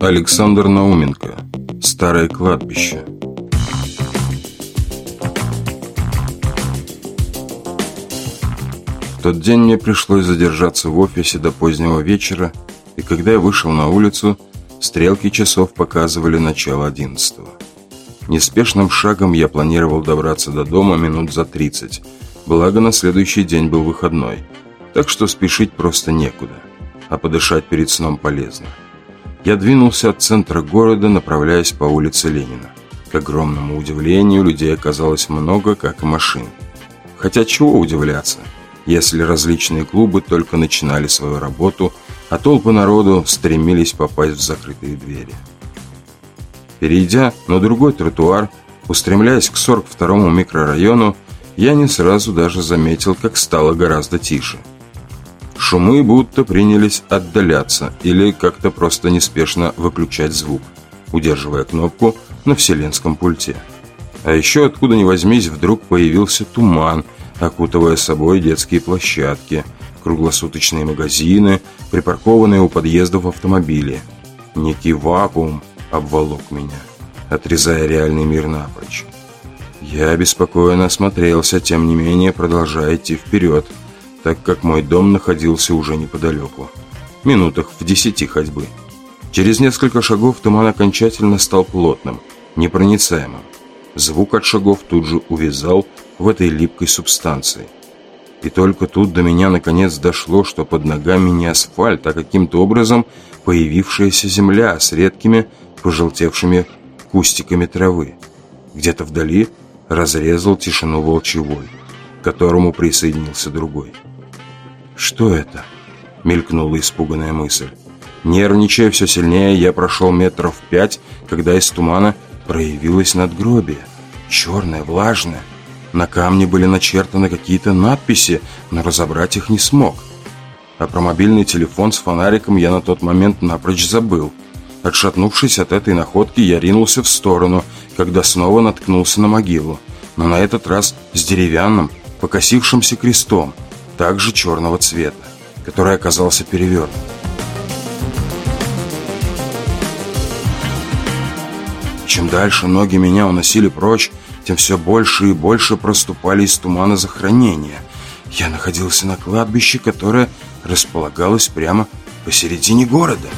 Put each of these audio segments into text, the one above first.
Александр Науменко. Старое кладбище. В тот день мне пришлось задержаться в офисе до позднего вечера, и когда я вышел на улицу, стрелки часов показывали начало одиннадцатого. Неспешным шагом я планировал добраться до дома минут за 30, благо на следующий день был выходной, так что спешить просто некуда, а подышать перед сном полезно. Я двинулся от центра города, направляясь по улице Ленина. К огромному удивлению, людей оказалось много, как и машин. Хотя чего удивляться, если различные клубы только начинали свою работу, а толпы народу стремились попасть в закрытые двери. Перейдя на другой тротуар, устремляясь к 42-му микрорайону, я не сразу даже заметил, как стало гораздо тише – Шумы будто принялись отдаляться или как-то просто неспешно выключать звук, удерживая кнопку на вселенском пульте. А еще откуда ни возьмись вдруг появился туман, окутывая собой детские площадки, круглосуточные магазины, припаркованные у подъездов автомобили. Некий вакуум обволок меня, отрезая реальный мир напрочь. Я беспокойно осмотрелся, тем не менее продолжая идти вперед – так как мой дом находился уже неподалеку, минутах в десяти ходьбы. Через несколько шагов туман окончательно стал плотным, непроницаемым. Звук от шагов тут же увязал в этой липкой субстанции. И только тут до меня наконец дошло, что под ногами не асфальт, а каким-то образом появившаяся земля с редкими пожелтевшими кустиками травы. Где-то вдали разрезал тишину волчевой, к которому присоединился другой. «Что это?» — мелькнула испуганная мысль. Нервничая все сильнее, я прошел метров пять, когда из тумана проявилось надгробие. Черное, влажное. На камне были начертаны какие-то надписи, но разобрать их не смог. А про мобильный телефон с фонариком я на тот момент напрочь забыл. Отшатнувшись от этой находки, я ринулся в сторону, когда снова наткнулся на могилу. Но на этот раз с деревянным, покосившимся крестом – также черного цвета, который оказался перевернут. Чем дальше ноги меня уносили прочь, тем все больше и больше проступали из тумана захоронения. Я находился на кладбище, которое располагалось прямо посередине города.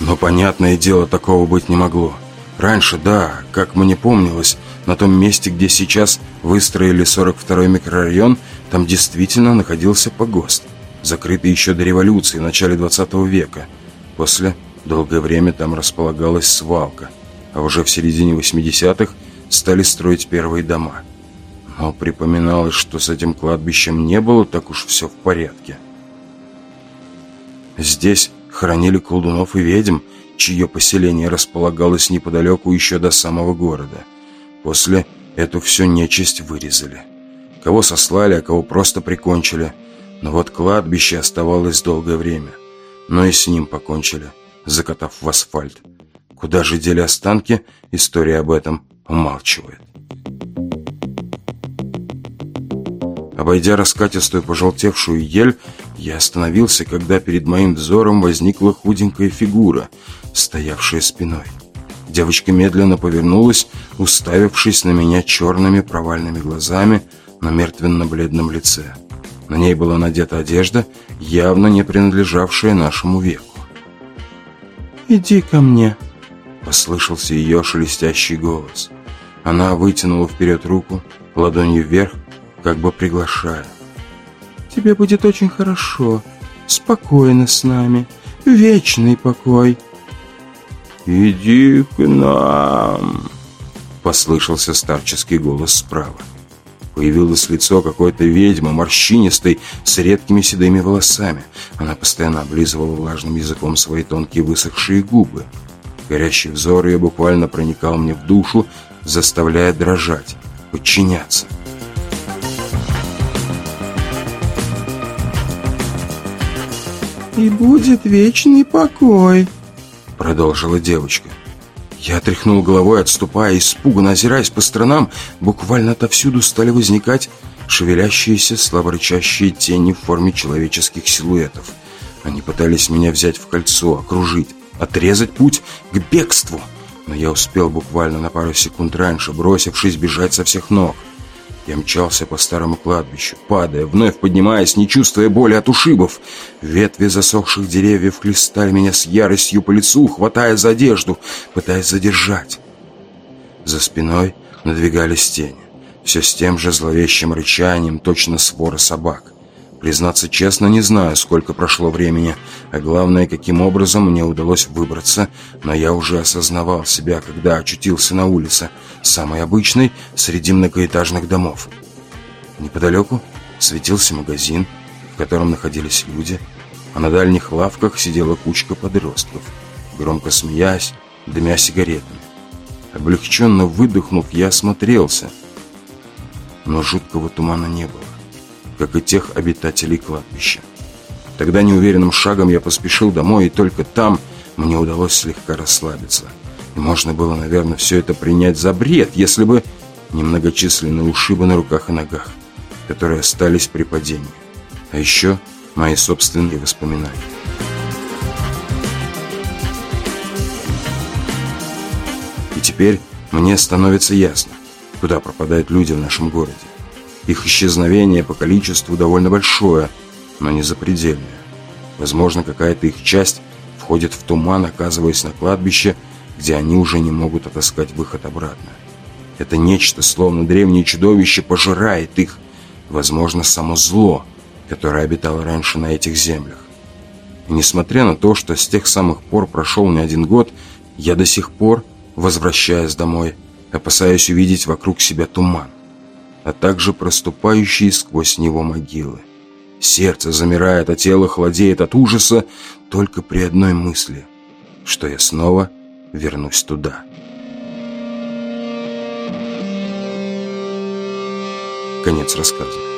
Но, понятное дело, такого быть не могло. Раньше, да, как мне помнилось, на том месте, где сейчас выстроили 42-й микрорайон, там действительно находился погост, закрытый еще до революции, в начале 20 века. После долгое время там располагалась свалка, а уже в середине 80-х стали строить первые дома. Но припоминалось, что с этим кладбищем не было так уж все в порядке. Здесь хоронили колдунов и ведьм, чье поселение располагалось неподалеку еще до самого города – После эту всю нечисть вырезали. Кого сослали, а кого просто прикончили. Но вот кладбище оставалось долгое время. Но и с ним покончили, закатав в асфальт. Куда же дели останки, история об этом умалчивает. Обойдя раскатистую пожелтевшую ель, я остановился, когда перед моим взором возникла худенькая фигура, стоявшая спиной. Девочка медленно повернулась, уставившись на меня черными провальными глазами на мертвенно-бледном лице. На ней была надета одежда, явно не принадлежавшая нашему веку. «Иди ко мне», — послышался ее шелестящий голос. Она вытянула вперед руку, ладонью вверх, как бы приглашая. «Тебе будет очень хорошо, спокойно с нами, вечный покой». «Иди к нам!» Послышался старческий голос справа. Появилось лицо какой-то ведьмы, морщинистой, с редкими седыми волосами. Она постоянно облизывала влажным языком свои тонкие высохшие губы. Горящий взор ее буквально проникал мне в душу, заставляя дрожать, подчиняться. «И будет вечный покой», продолжила девочка. Я тряхнул головой, отступая, испуганно озираясь по сторонам. Буквально отовсюду стали возникать шевелящиеся, слабо рычащие тени в форме человеческих силуэтов. Они пытались меня взять в кольцо, окружить, отрезать путь к бегству. Но я успел буквально на пару секунд раньше, бросившись бежать со всех ног. Я мчался по старому кладбищу, падая, вновь поднимаясь, не чувствуя боли от ушибов. Ветви засохших деревьев хлестали меня с яростью по лицу, хватая за одежду, пытаясь задержать. За спиной надвигались тени. Все с тем же зловещим рычанием, точно свора собак. Признаться честно, не знаю, сколько прошло времени, а главное, каким образом мне удалось выбраться, но я уже осознавал себя, когда очутился на улице, самой обычной, среди многоэтажных домов. Неподалеку светился магазин, в котором находились люди, а на дальних лавках сидела кучка подростков, громко смеясь, дымя сигаретами. Облегченно выдохнув, я осмотрелся, но жуткого тумана не было как и тех обитателей кладбища. Тогда неуверенным шагом я поспешил домой, и только там мне удалось слегка расслабиться. И можно было, наверное, все это принять за бред, если бы немногочисленные ушибы на руках и ногах, которые остались при падении. А еще мои собственные воспоминания. И теперь мне становится ясно, куда пропадают люди в нашем городе. Их исчезновение по количеству довольно большое, но не запредельное. Возможно, какая-то их часть входит в туман, оказываясь на кладбище, где они уже не могут отыскать выход обратно. Это нечто, словно древнее чудовище, пожирает их, возможно, само зло, которое обитало раньше на этих землях. И несмотря на то, что с тех самых пор прошел не один год, я до сих пор, возвращаясь домой, опасаюсь увидеть вокруг себя туман а также проступающие сквозь него могилы. Сердце замирает, а тело холодеет от ужаса только при одной мысли, что я снова вернусь туда. Конец рассказа.